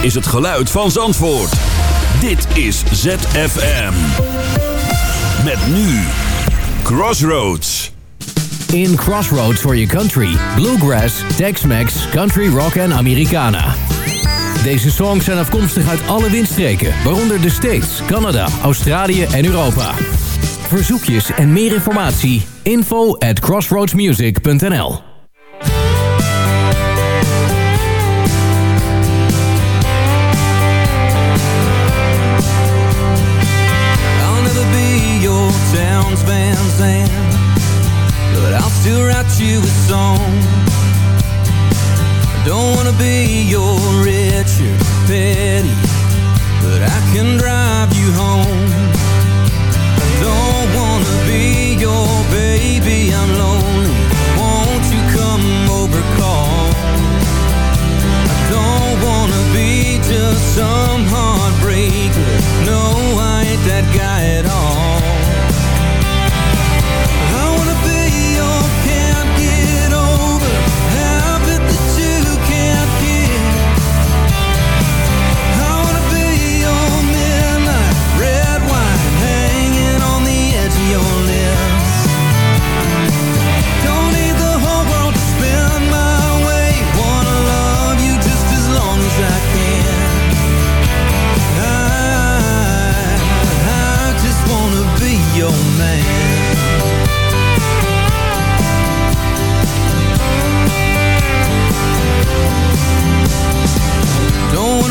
is het geluid van Zandvoort. Dit is ZFM. Met nu Crossroads. In Crossroads for your country. Bluegrass, Tex-Mex, Country Rock en Americana. Deze songs zijn afkomstig uit alle windstreken, waaronder de States, Canada, Australië en Europa. Verzoekjes en meer informatie, info at crossroadsmusic.nl Townes Van Zandt But I'll still write you a song. I don't wanna be your Richard Petty But I can drive you home. I don't wanna be your baby, I'm lonely. Won't you come over, call? I don't wanna be just some heartbreaker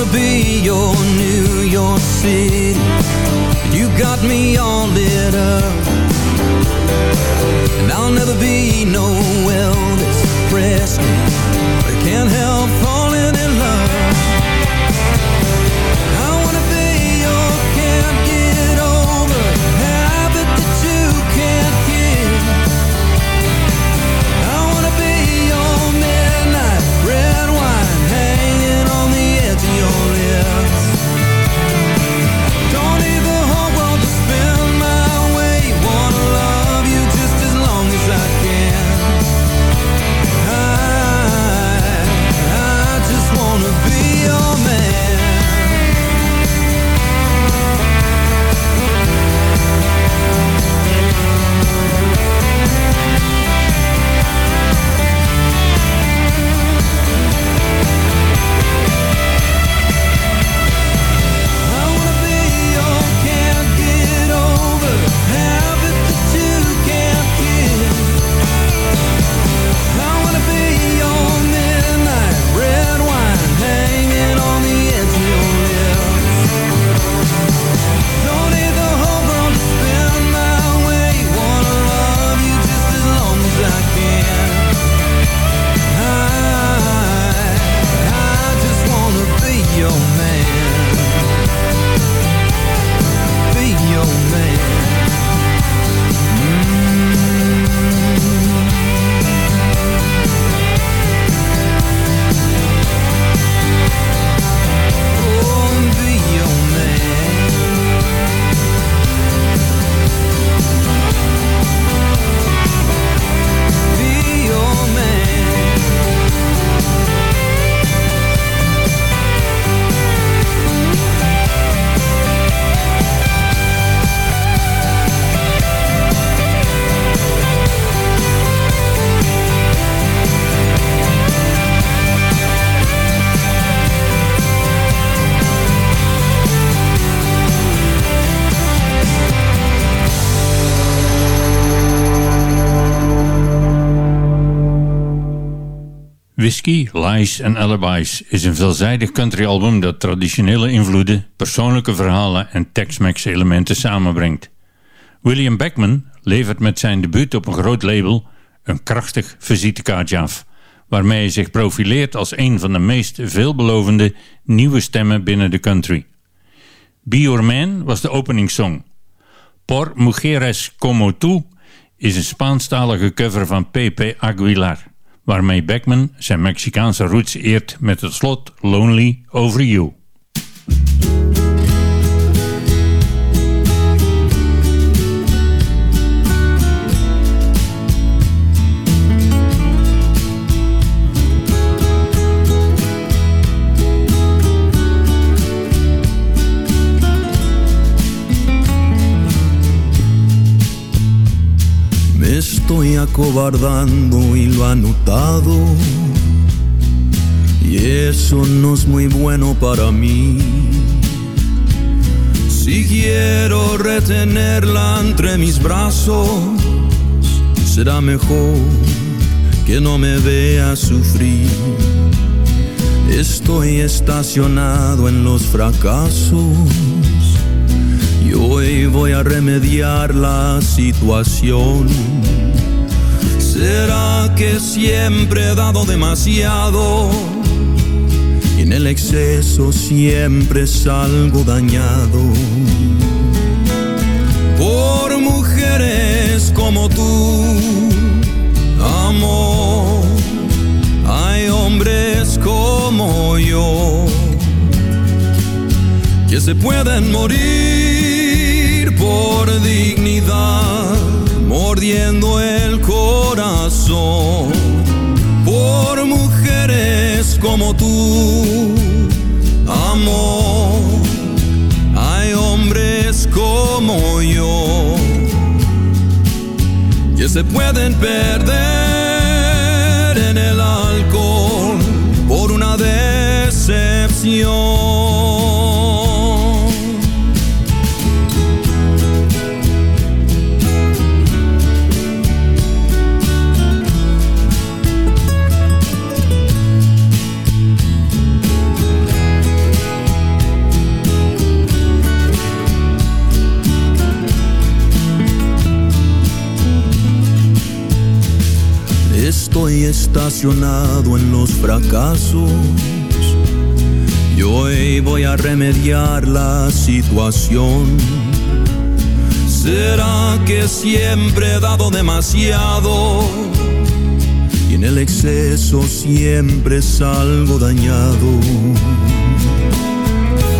wanna be your New York City. You got me all lit up Lies en Alibis is een veelzijdig countryalbum dat traditionele invloeden, persoonlijke verhalen en Tex-Mex elementen samenbrengt. William Beckman levert met zijn debuut op een groot label een krachtig visitekaartje af, waarmee hij zich profileert als een van de meest veelbelovende nieuwe stemmen binnen de country. Be Your Man was de openingssong. Por Mujeres Como Tú is een Spaanstalige cover van Pepe Aguilar, waarmee Beckman zijn Mexicaanse roots eert met het slot Lonely Over You. Acobardando y lo ha notado. Y eso no es muy bueno para mí. Si quiero retenerla entre mis brazos, será mejor que no me vea sufrir. Estoy estacionado en los fracasos y hoy voy a remediar la situación. ¿Será que siempre he dado demasiado? Y en el exceso siempre salgo dañado. Por mujeres como tú, amor, hay hombres como yo que se pueden morir por dignidad, mordiendo el por mujeres como tú, amor. Hay hombres como yo que se pueden perder en el alcohol por una decepción. Estoy estacionado en los fracasos y hoy voy a remediar la situación. ¿Será que siempre he dado demasiado? Y en el exceso siempre salgo dañado.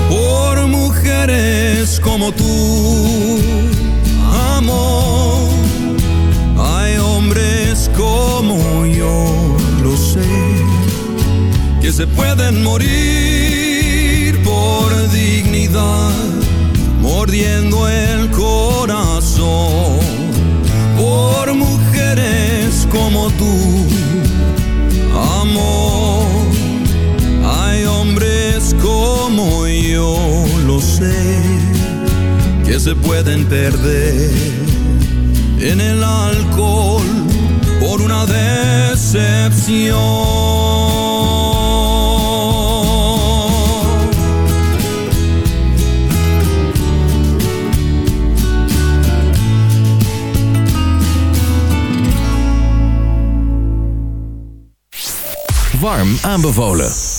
Por mujeres como tú, amor como yo, lo sé, que se pueden morir por dignidad, mordiendo el corazón. Por mujeres como tú, amor. Hay hombres como yo, lo sé, que se pueden perder en el alcohol por una decepción. Warm aanbevolen.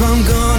If I'm gonna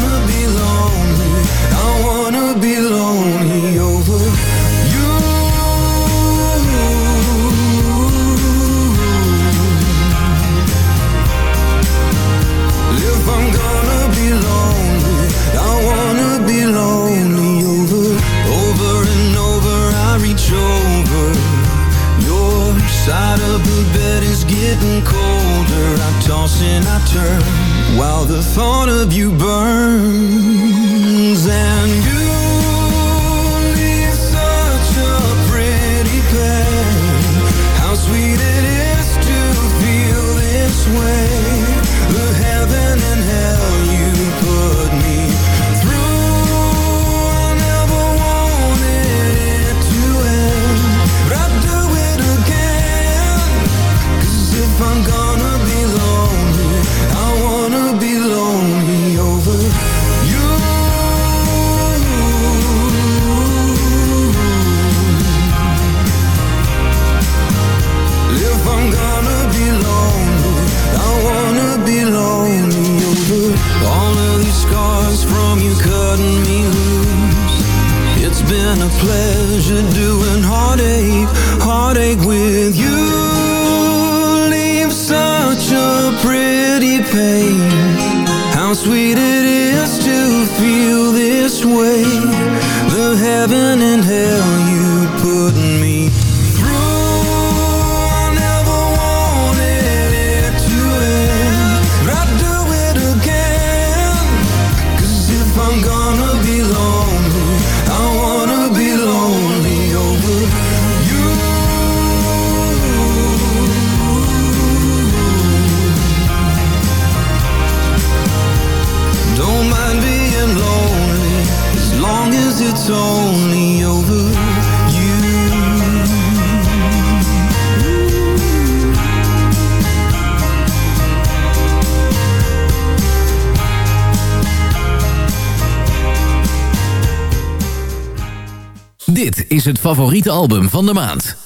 is het favoriete album van de maand.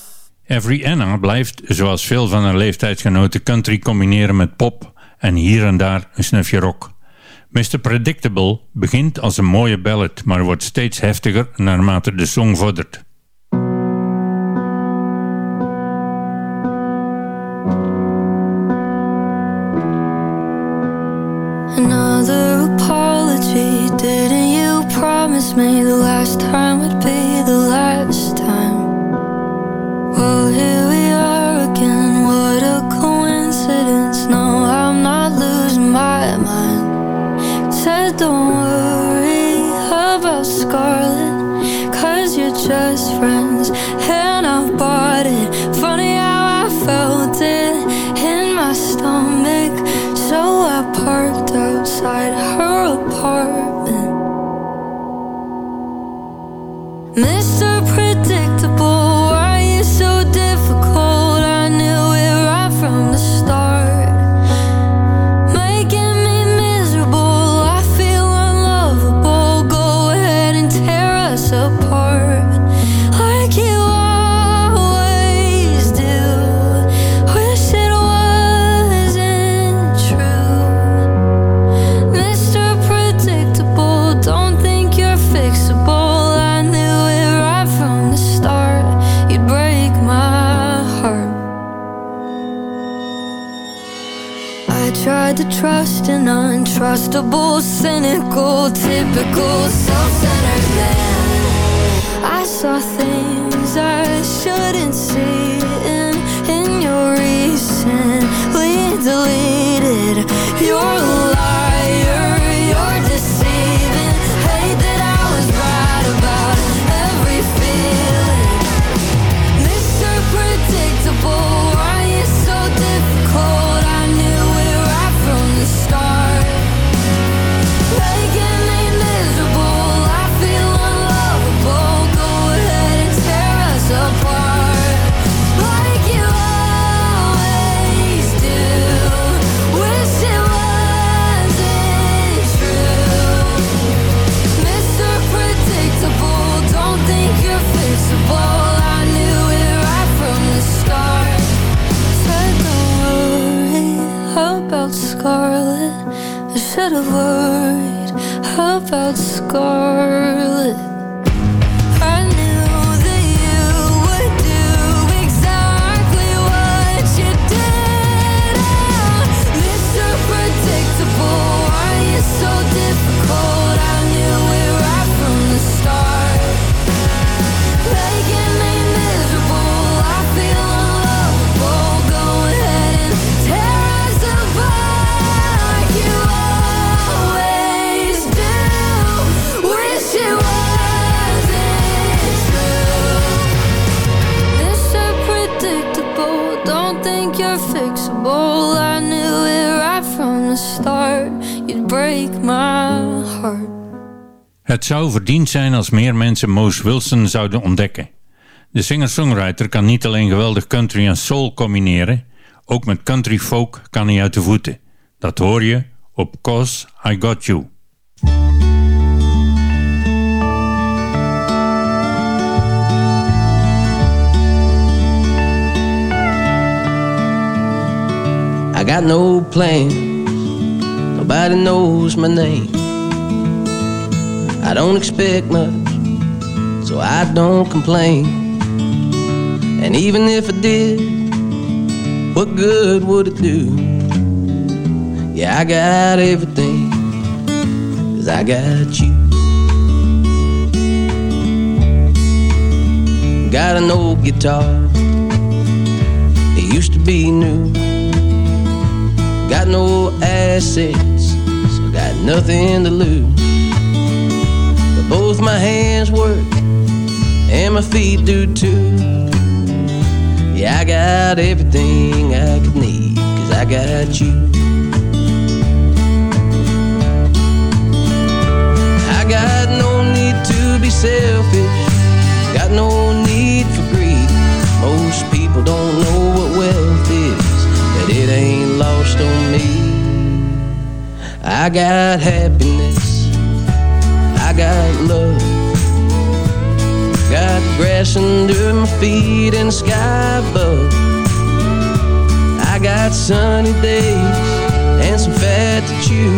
Every Anna blijft, zoals veel van haar leeftijdsgenoten, country combineren met pop en hier en daar een snufje rock. Mr. Predictable begint als een mooie ballad, maar wordt steeds heftiger naarmate de song vordert. Another apology, didn't you promise me the last time would be all his comfortable, cynical, typical. felt scarred break my heart. Het zou verdiend zijn als meer mensen Moose Wilson zouden ontdekken. De singer-songwriter kan niet alleen geweldig country en soul combineren, ook met country folk kan hij uit de voeten. Dat hoor je op Cause I Got You. I got no plan Nobody knows my name. I don't expect much, so I don't complain. And even if I did, what good would it do? Yeah, I got everything, cause I got you. Got an old guitar, it used to be new. Got no assets got nothing to lose. But both my hands work, and my feet do too. Yeah, I got everything I could need, cause I got you. I got no need to be selfish, got no need for greed. Most people don't know what wealth is, but it ain't lost on me. I got happiness, I got love. Got grass under my feet and sky above. I got sunny days and some fat to chew.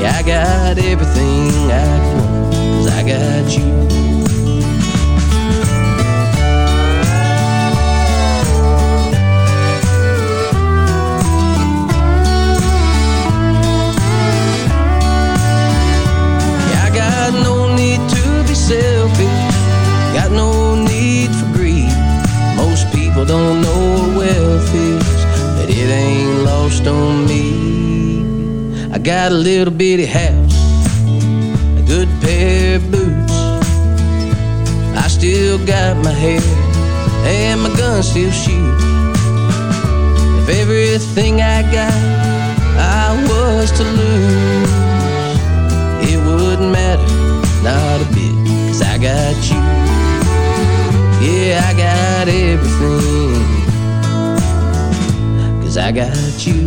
Yeah, I got everything I want, cause I got you. Got a little bitty house, a good pair of boots. I still got my hair, and my gun still shoots. If everything I got I was to lose, it wouldn't matter, not a bit, cause I got you. Yeah, I got everything, cause I got you.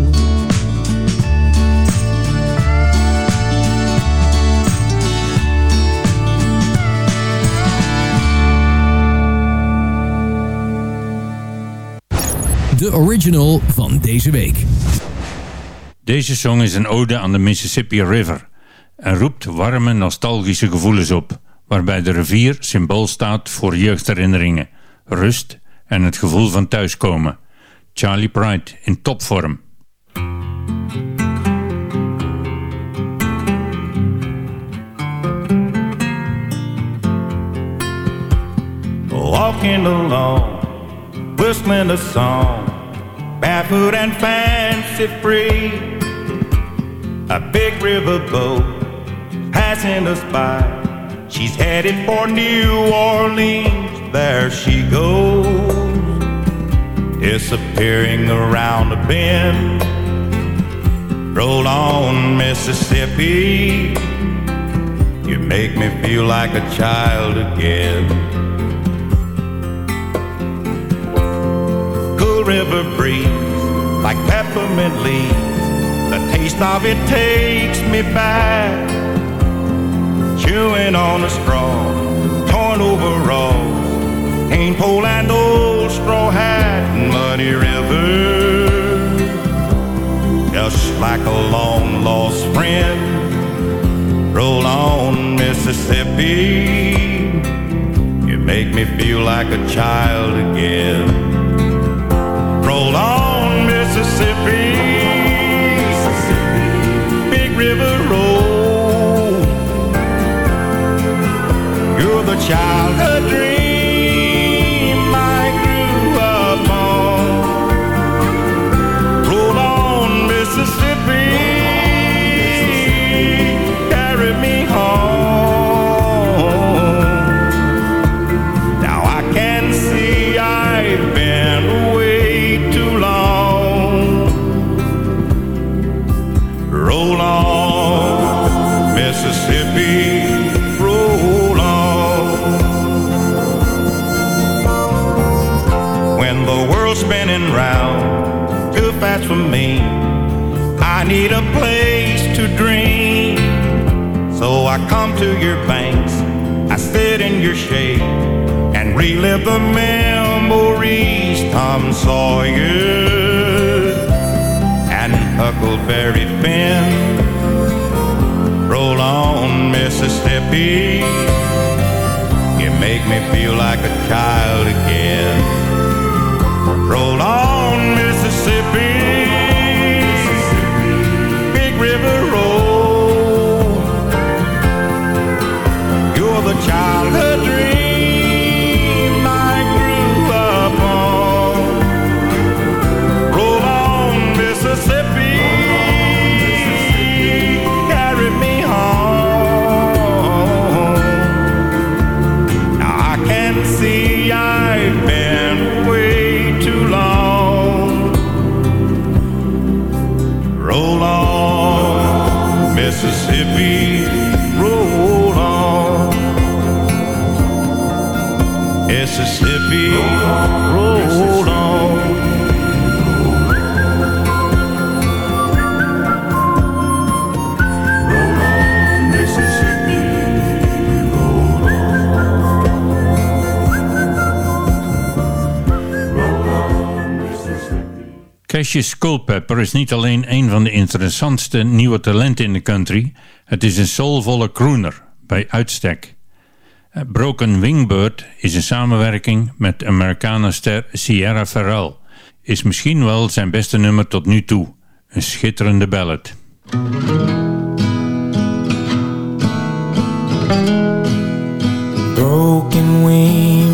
De original van deze week. Deze song is een ode aan de Mississippi River en roept warme nostalgische gevoelens op, waarbij de rivier symbool staat voor jeugdherinneringen, rust en het gevoel van thuiskomen. Charlie Pride in topvorm. Walking along, whistling a song, barefoot and fancy free. A big river boat passing us by. She's headed for New Orleans. There she goes, disappearing around a bend. Roll on, Mississippi. You make me feel like a child again. River breeze, like peppermint leaves. The taste of it takes me back. Chewing on a straw, torn overalls, cane pole and old straw hat, muddy river. Just like a long lost friend. Roll on, Mississippi. You make me feel like a child again. On, Mississippi. Big River Road. You're the childhood dream to your banks. I sit in your shade and relive the memories Tom Sawyer and Huckleberry Finn. Roll on, Mississippi. You make me feel like a child again. Roll on, Mississippi. baby, roll on. Mississippi. Roll on. Cassius Culpepper is niet alleen een van de interessantste nieuwe talenten in de country, het is een soulvolle crooner bij uitstek. Eh, Broken Wingbird is een samenwerking met Americana-ster Sierra Ferrell is misschien wel zijn beste nummer tot nu toe, een schitterende ballad. Broken wing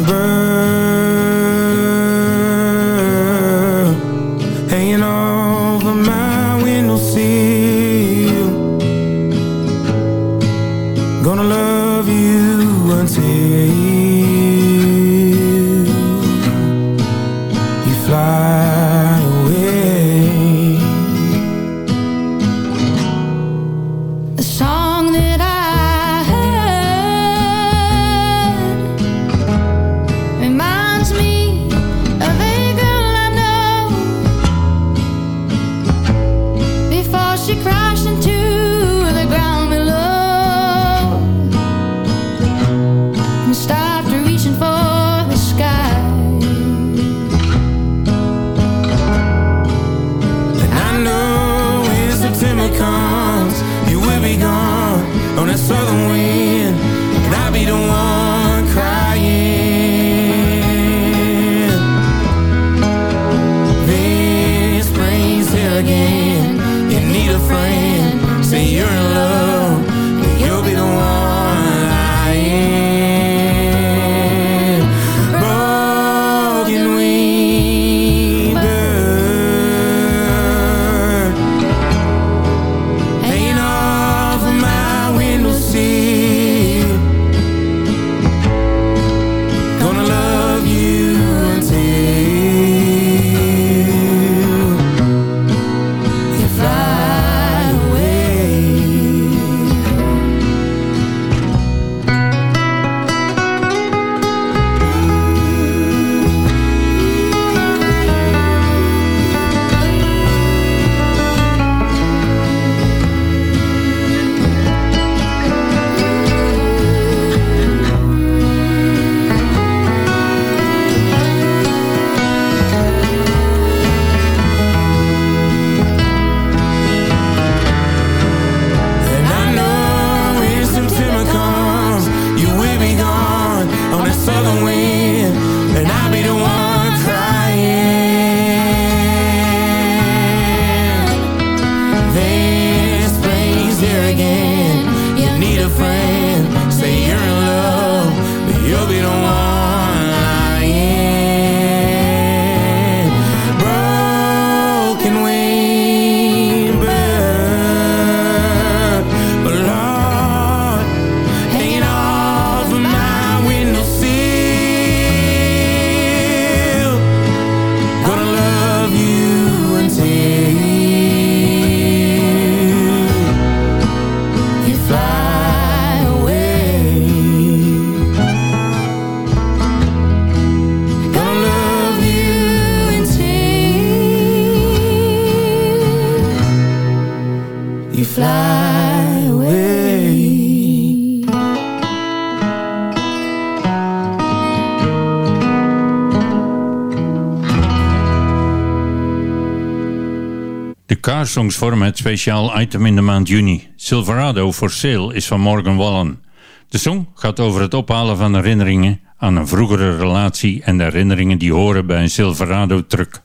Jaarsongs vormen het speciaal item in de maand juni. Silverado for Sale is van Morgan Wallen. De song gaat over het ophalen van herinneringen aan een vroegere relatie en de herinneringen die horen bij een Silverado-truck.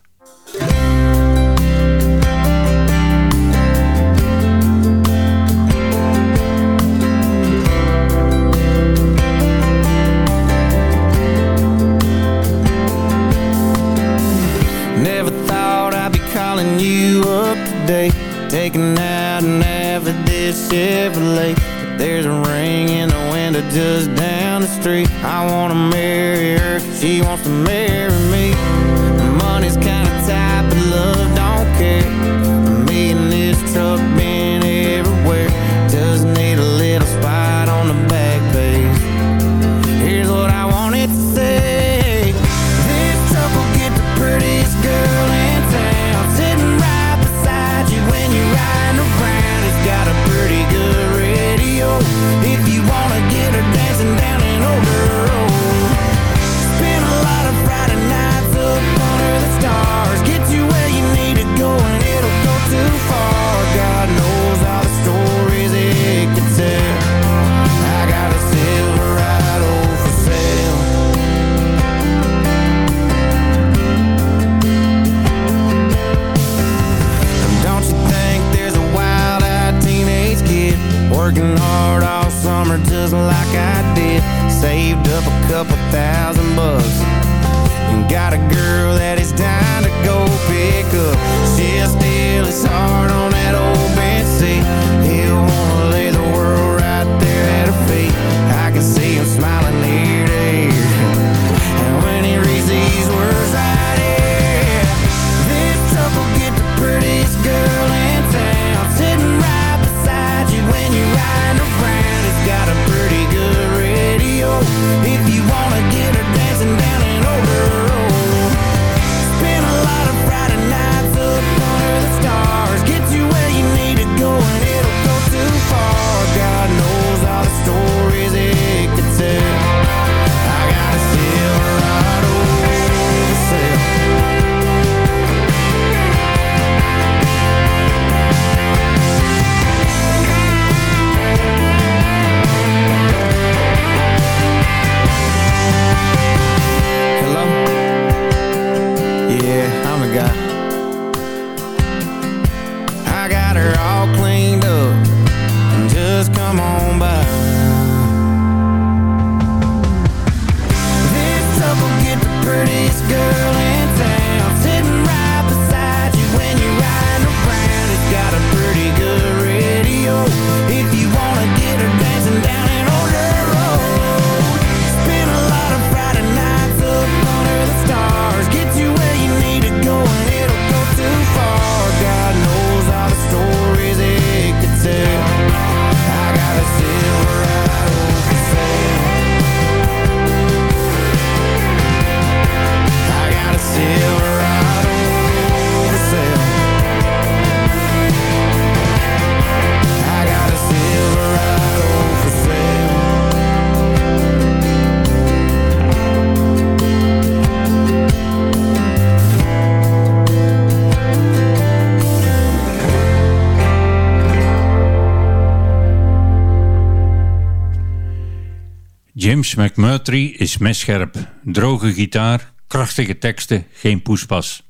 McMurtry is messcherp. Droge gitaar, krachtige teksten, geen poespas.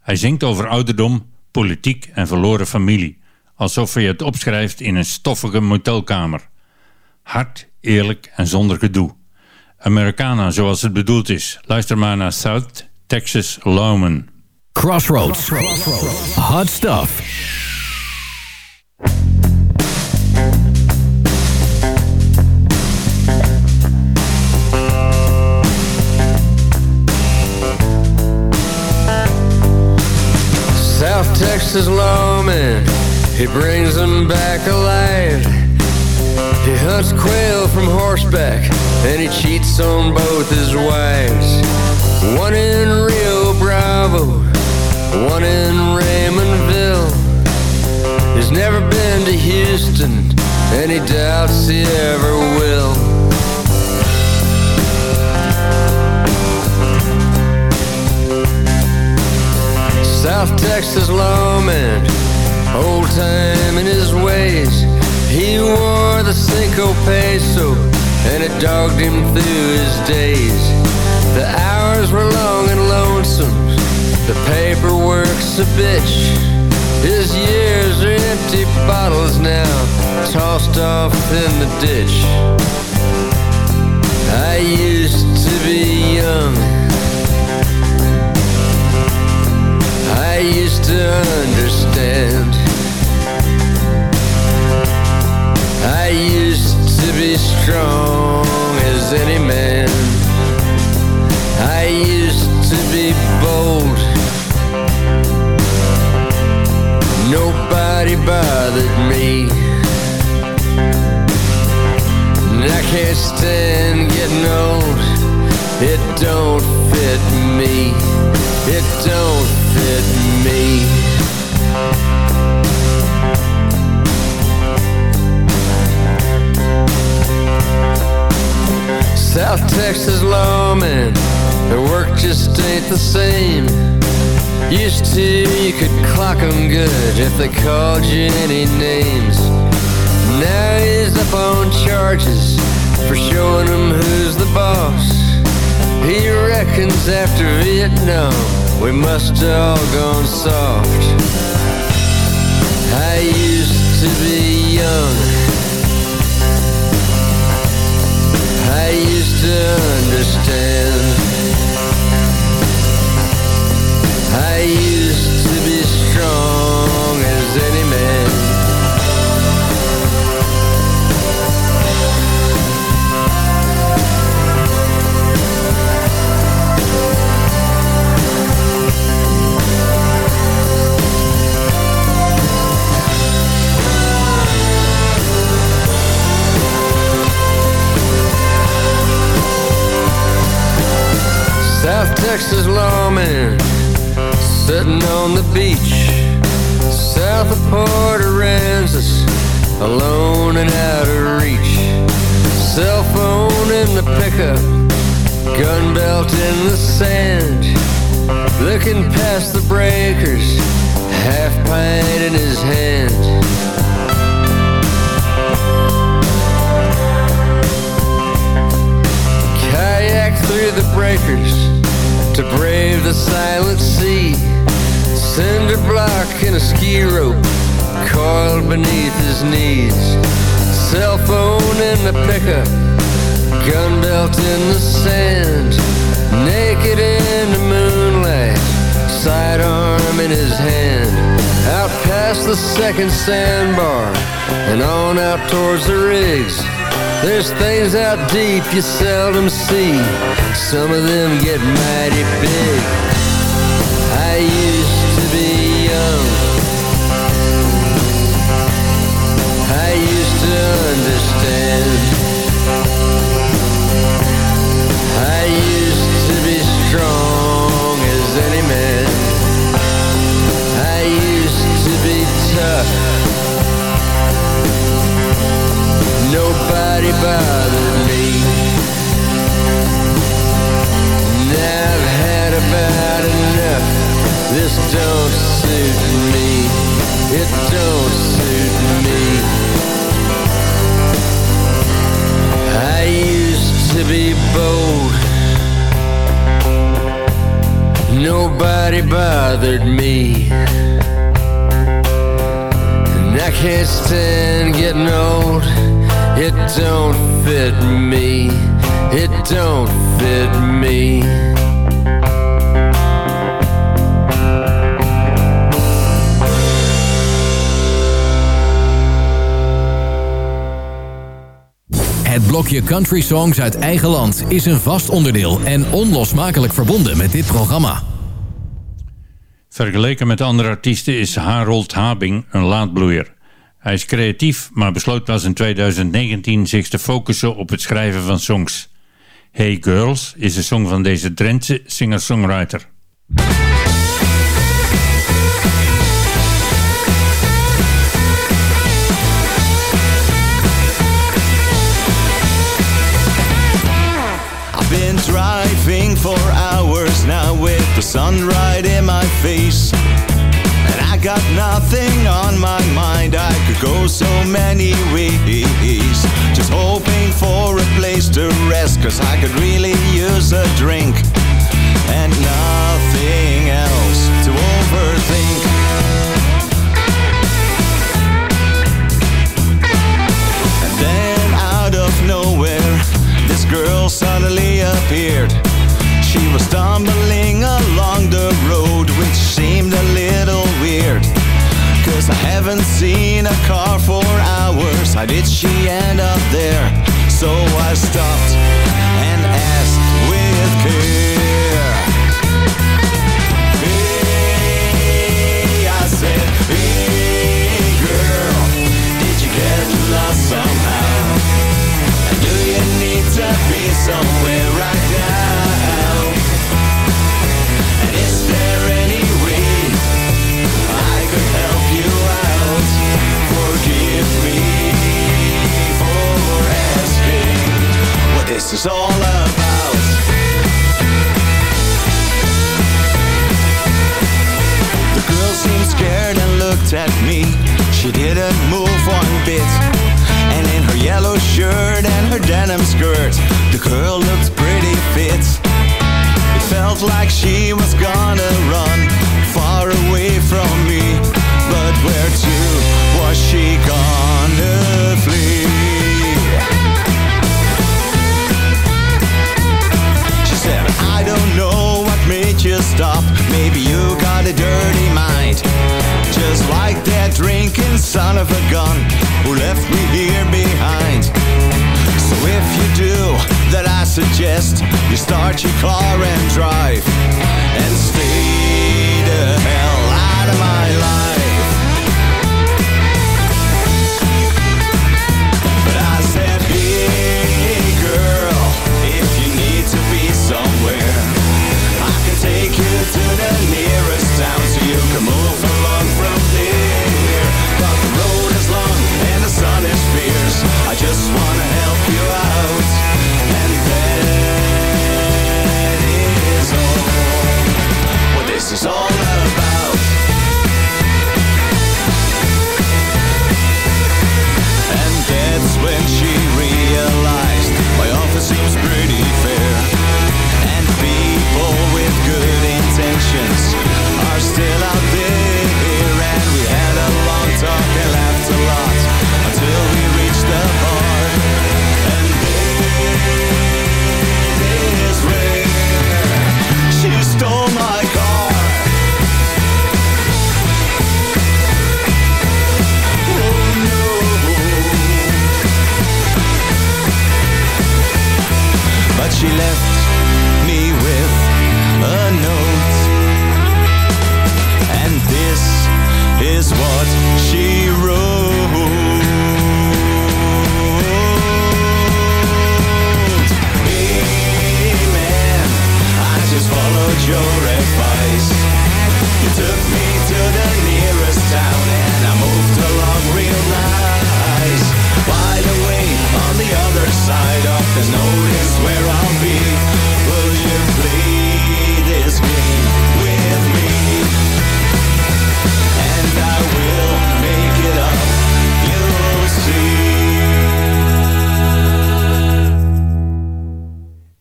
Hij zingt over ouderdom, politiek en verloren familie. Alsof hij het opschrijft in een stoffige motelkamer. Hard, eerlijk en zonder gedoe. Americana zoals het bedoeld is. Luister maar naar South Texas Lawman. Crossroads. Hot stuff. South Texas lawman, he brings them back alive. He hunts quail from horseback, and he cheats on both his wives. One in Rio Bravo, one in Raymondville. He's never been to Houston, and he doubts he ever will. South Texas lawman, old time in his ways. He wore the Cinco Peso, and it dogged him through his days. The hours were long and lonesome, the paperwork's a bitch. His years are empty bottles now, tossed off in the ditch. I used to be young used to understand. I used to be strong as any man. I used to be bold. Nobody bothered me. And I can't stand getting old. It don't fit me. It don't fit me. South Texas lawman, their work just ain't the same. Used to, you could clock 'em good if they called you any names. Now he's up on charges for showing showing 'em who's the boss. He reckons after Vietnam, we must have all gone soft. I used to be young. I used to understand. South Texas lawman sitting on the beach south of Port Aransas, alone and out of reach. Cell phone in the pickup, gun belt in the sand, looking past the breakers, half pint in his hand. Kayak through the breakers to brave the silent sea. Cinder block and a ski rope coiled beneath his knees. Cell phone in the pickup, gun belt in the sand. Naked in the moonlight, sidearm in his hand. Out past the second sandbar and on out towards the rigs. There's things out deep you seldom see. Some of them get mighty big. Country songs uit eigen land is een vast onderdeel en onlosmakelijk verbonden met dit programma. Vergeleken met andere artiesten is Harold Habing een laadbloeier. Hij is creatief, maar besloot pas in 2019 zich te focussen op het schrijven van songs. Hey Girls is een song van deze Drentse singer-songwriter. For hours now with the sun right in my face. And I got nothing on my mind. I could go so many ways. Just hoping for a place to rest, cause I could really use a drink. And nothing else to overthink. And then out of nowhere, this girl suddenly appeared. She was stumbling along the road, which seemed a little weird. Cause I haven't seen a car for hours. How did she end up there? So I stopped and asked with care. Hey, I said, hey girl, did you get lost somehow? Do you need to be somewhere this is all about. The girl seemed scared and looked at me. She didn't move one bit. And in her yellow shirt and her denim skirt, the girl looked pretty fit. It felt like she was gonna run far away from me. But where to was she gonna flee? Made you stop. Maybe you got a dirty mind. Just like that drinking son of a gun who left me here behind. So if you do, that I suggest you start your car and drive and stay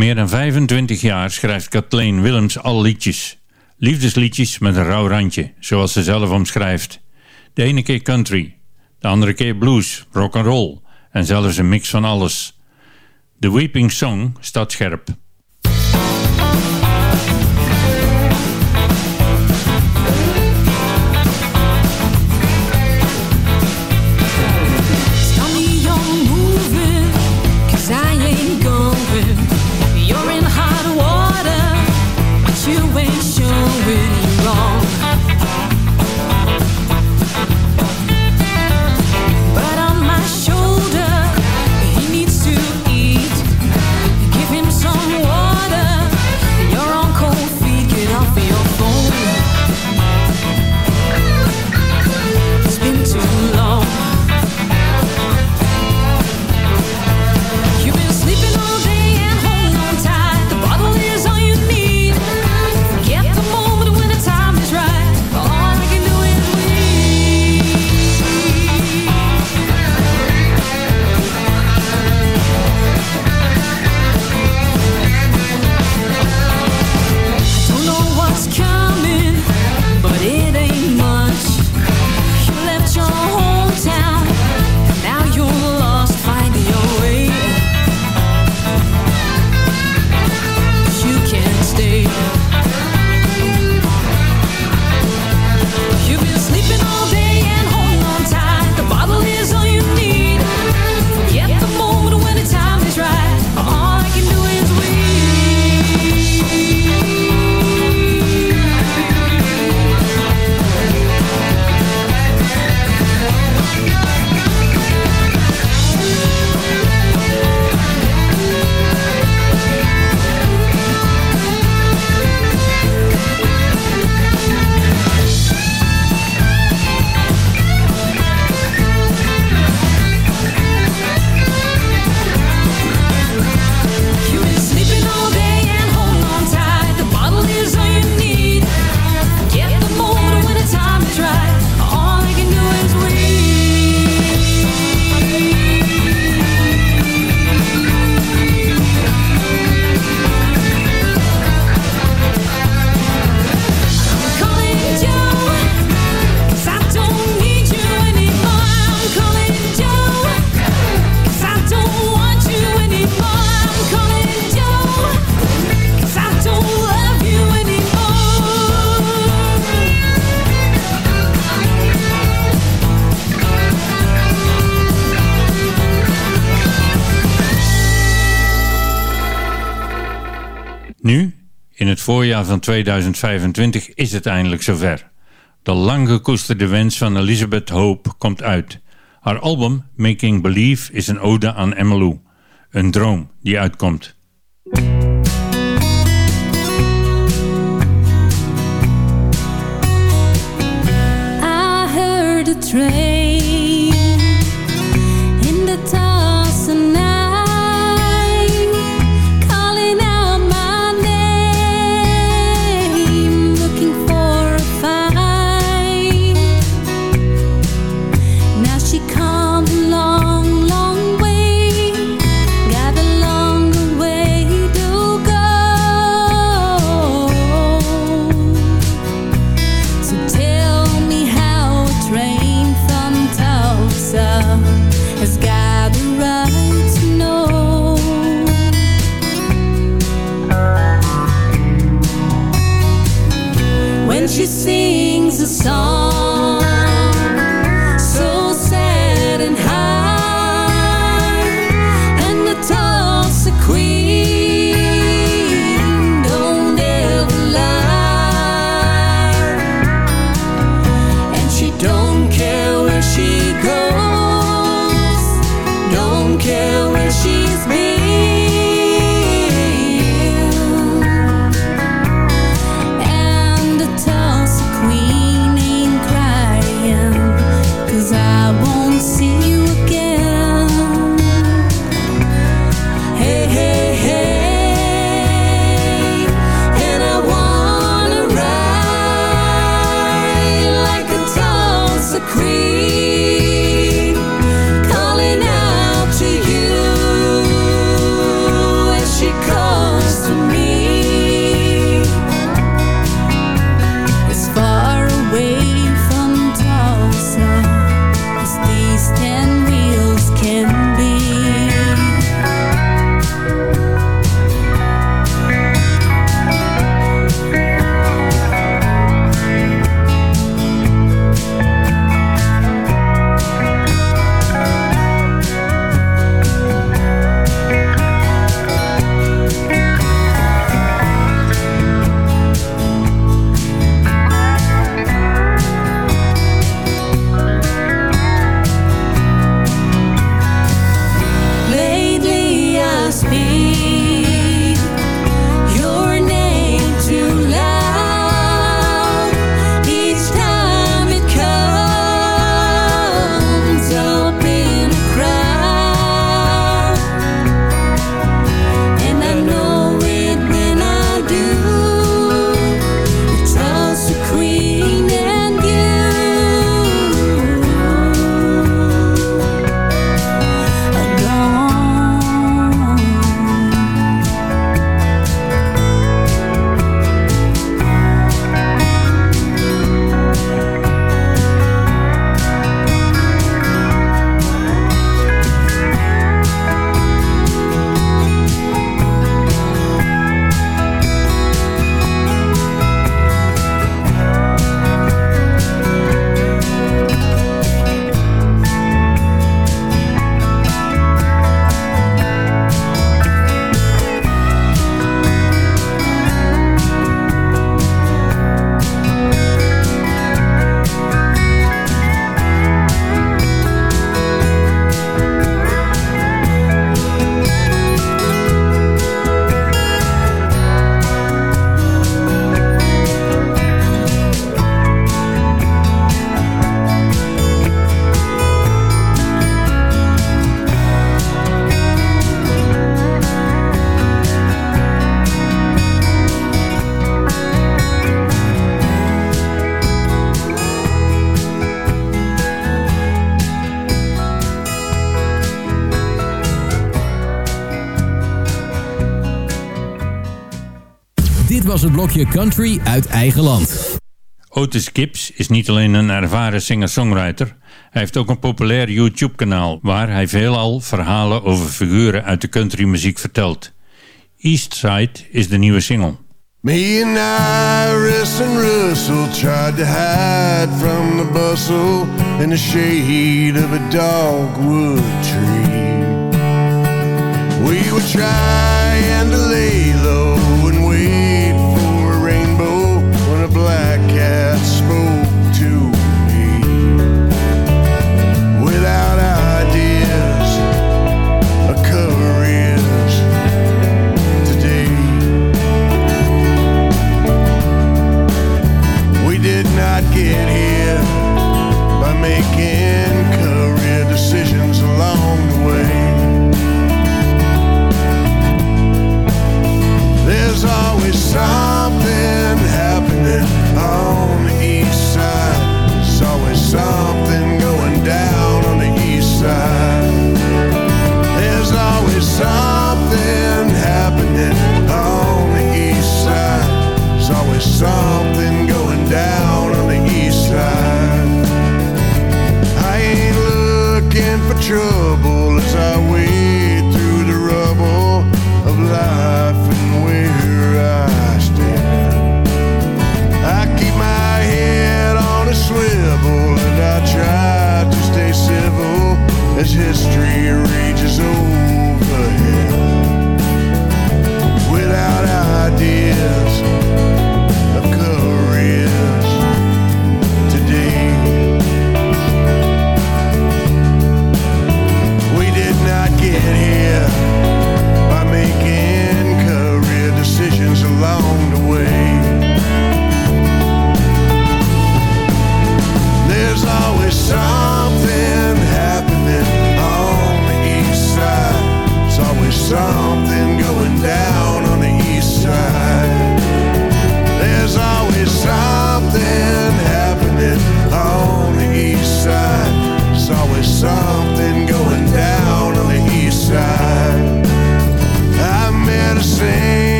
Meer dan 25 jaar schrijft Kathleen Willems al liedjes. Liefdesliedjes met een rauw randje, zoals ze zelf omschrijft. De ene keer country, de andere keer blues, rock and roll en zelfs een mix van alles. The Weeping Song staat scherp. Van 2025 is het eindelijk zover. De lang gekoesterde wens van Elizabeth Hope komt uit. Haar album Making Believe is een ode aan Emmylou. Een droom die uitkomt. I heard train was het blokje Country uit eigen land. Otis Gibbs is niet alleen een ervaren singer-songwriter, hij heeft ook een populair YouTube-kanaal waar hij veelal verhalen over figuren uit de countrymuziek vertelt. Eastside is de nieuwe single. Me and Iris and Russell tried to hide from the bustle in the shade of a dogwood tree. We would try and to lay low get here by making career decisions along the way. There's always some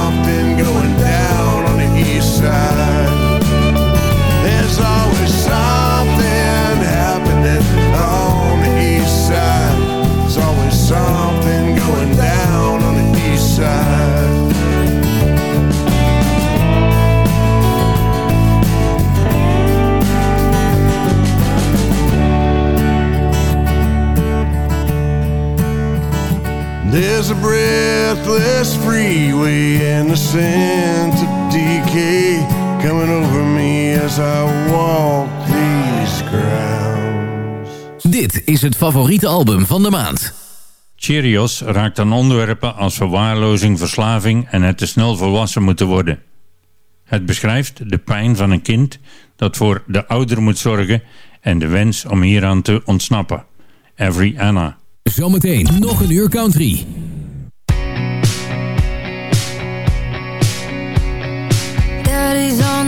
up in breathless freeway and the scent of decay coming over me as I walk these grounds. Dit is het favoriete album van de maand. Cheerios raakt aan onderwerpen als verwaarlozing, verslaving en het te snel volwassen moeten worden. Het beschrijft de pijn van een kind dat voor de ouder moet zorgen en de wens om hieraan te ontsnappen. Every Anna. Zometeen nog een uur country.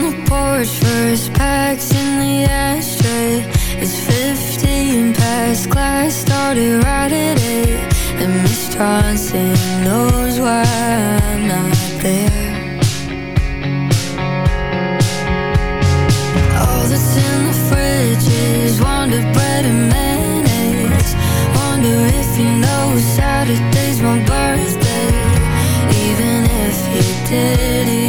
the porch First packs in the ashtray. It's 15 past class Started right at 8 And Miss Johnson knows why I'm not there. All that's in the fridge is Wonder bread and mayonnaise. Wonder if you know Saturday's my birthday. Even if you did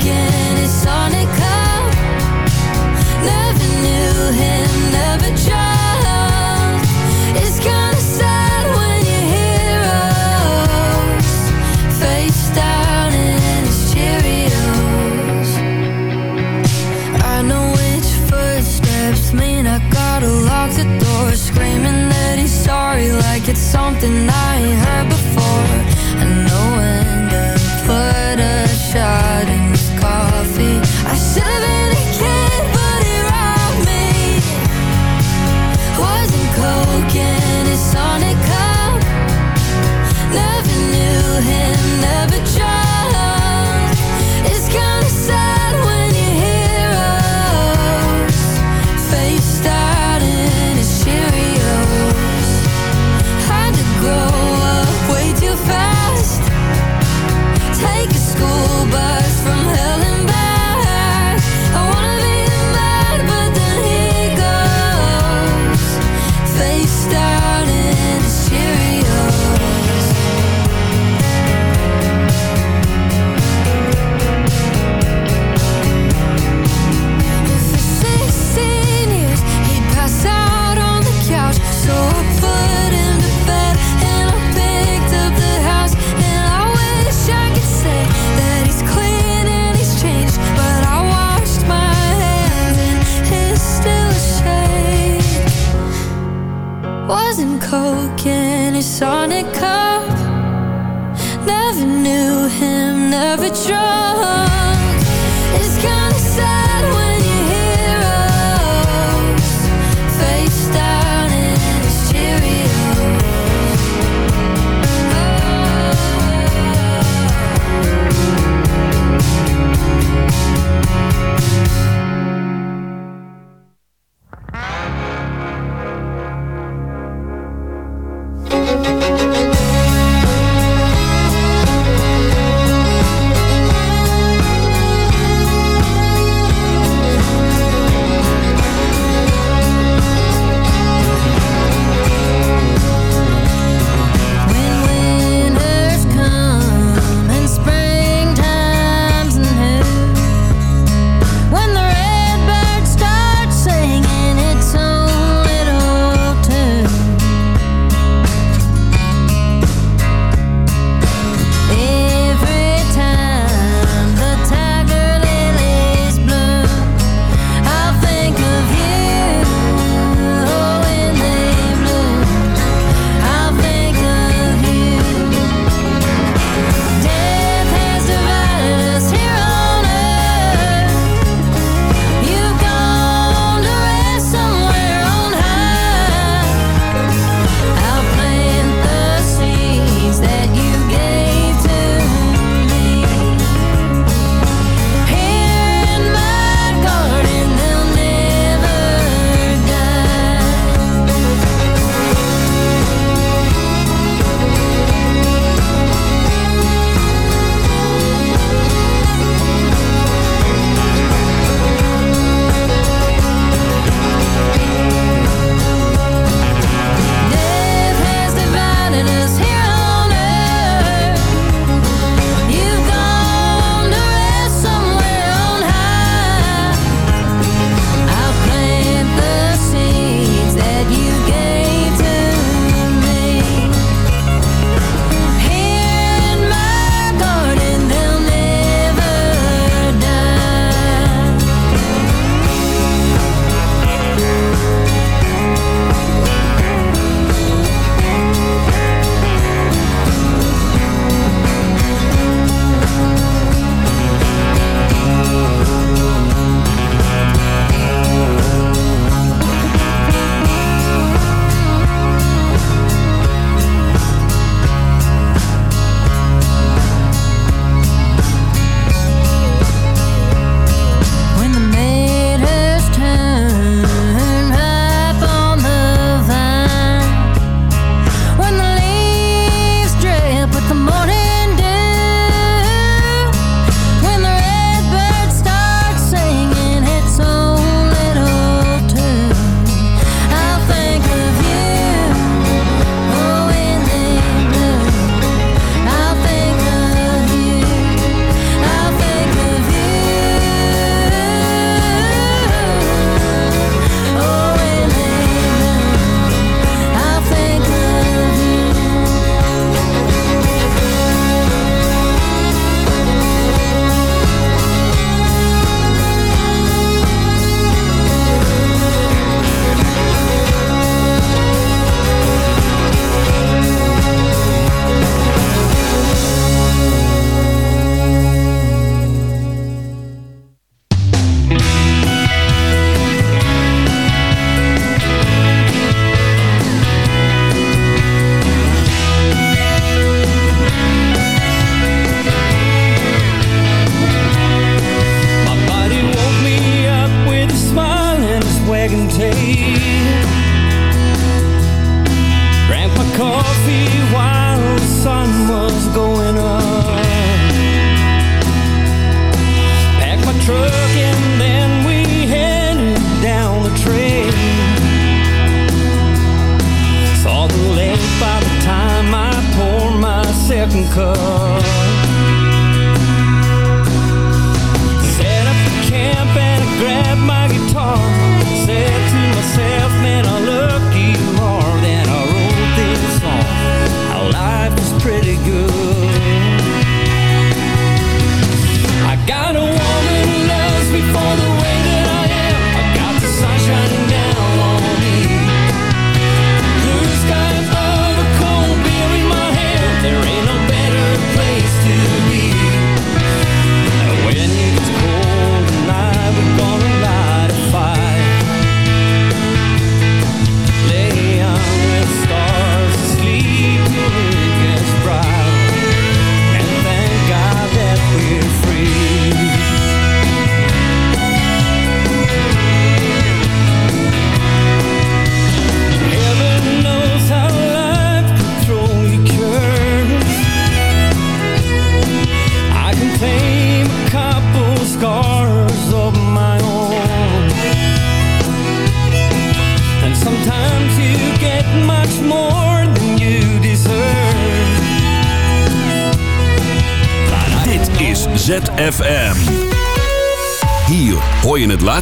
again, it's Sonic Never knew him.